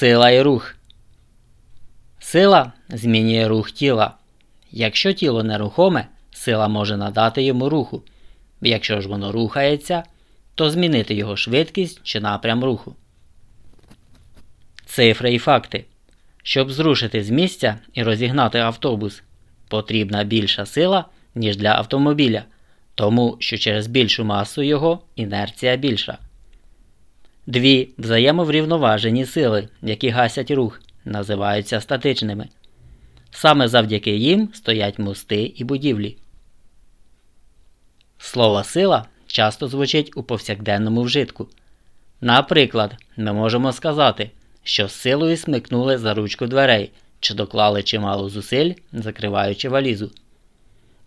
Сила і рух. Сила змінює рух тіла. Якщо тіло нерухоме, сила може надати йому руху. Якщо ж воно рухається, то змінити його швидкість чи напрям руху. Цифри і факти. Щоб зрушити з місця і розігнати автобус, потрібна більша сила, ніж для автомобіля, тому що через більшу масу його інерція більша. Дві взаємоврівноважені сили, які гасять рух, називаються статичними. Саме завдяки їм стоять мости і будівлі. Слово сила часто звучить у повсякденному вжитку. Наприклад, ми можемо сказати, що силою смикнули за ручку дверей чи доклали чимало зусиль, закриваючи валізу.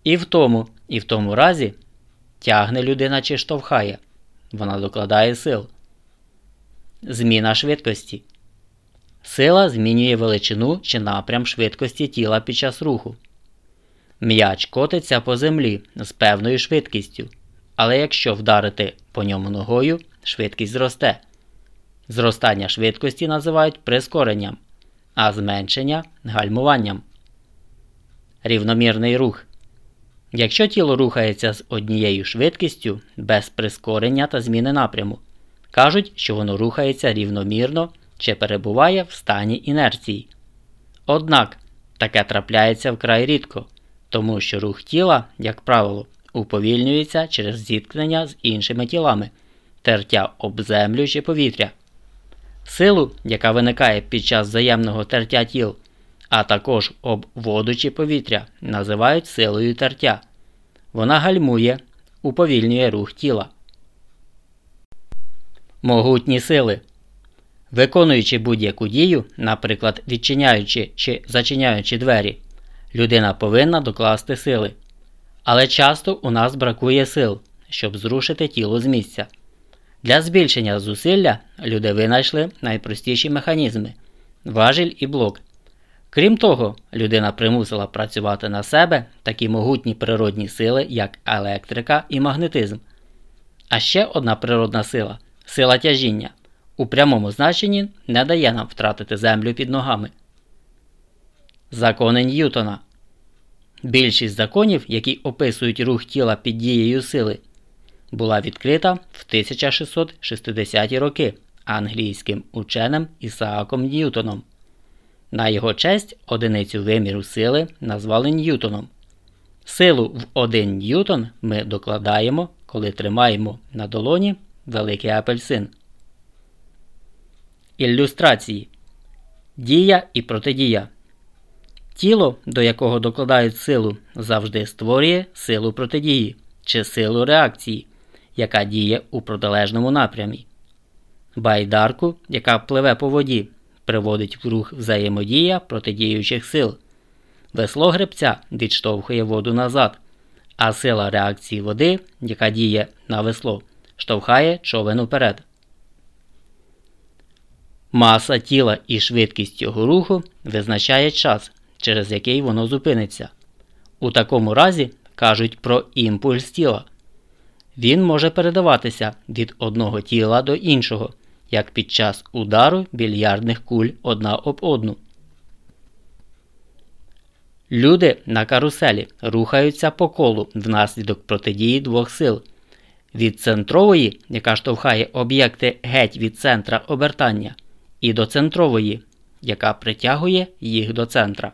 І в тому, і в тому разі тягне людина чи штовхає, вона докладає сил. Зміна швидкості. Сила змінює величину чи напрям швидкості тіла під час руху. М'яч котиться по землі з певною швидкістю, але якщо вдарити по ньому ногою, швидкість зросте. Зростання швидкості називають прискоренням, а зменшення гальмуванням. Рівномірний рух. Якщо тіло рухається з однією швидкістю без прискорення та зміни напряму, кажуть, що воно рухається рівномірно чи перебуває в стані інерції. Однак таке трапляється вкрай рідко, тому що рух тіла, як правило, уповільнюється через зіткнення з іншими тілами, тертя об землю чи повітря. Силу, яка виникає під час взаємного тертя тіл, а також об воду чи повітря, називають силою тертя. Вона гальмує, уповільнює рух тіла. Могутні сили. Виконуючи будь-яку дію, наприклад, відчиняючи чи зачиняючи двері, людина повинна докласти сили. Але часто у нас бракує сил, щоб зрушити тіло з місця. Для збільшення зусилля люди винайшли найпростіші механізми важіль і блок. Крім того, людина примусила працювати на себе такі могутні природні сили, як електрика і магнетизм. А ще одна природна сила сила тяжіння, у прямому значенні не дає нам втратити землю під ногами. Закони Ньютона. Більшість законів, які описують рух тіла під дією сили, була відкрита в 1660-ті роки англійським ученим Ісааком Ньютоном. На його честь одиницю виміру сили назвали Ньютоном. Силу в 1 Ньютон ми докладаємо, коли тримаємо на долоні великий апельсин. Ілюстрації Дія і протидія. Тіло, до якого докладають силу, завжди створює силу протидії чи силу реакції, яка діє у протилежному напрямі. Байдарку, яка пливе по воді, приводить в рух взаємодія протидіючих сил. Весло гребця відштовхує воду назад, а сила реакції води, яка діє на весло, штовхає човен уперед. Маса тіла і швидкість його руху визначає час, через який воно зупиниться. У такому разі кажуть про імпульс тіла. Він може передаватися від одного тіла до іншого, як під час удару більярдних куль одна об одну. Люди на каруселі рухаються по колу внаслідок протидії двох сил. Від центрової, яка штовхає об'єкти геть від центра обертання, і до центрової, яка притягує їх до центра.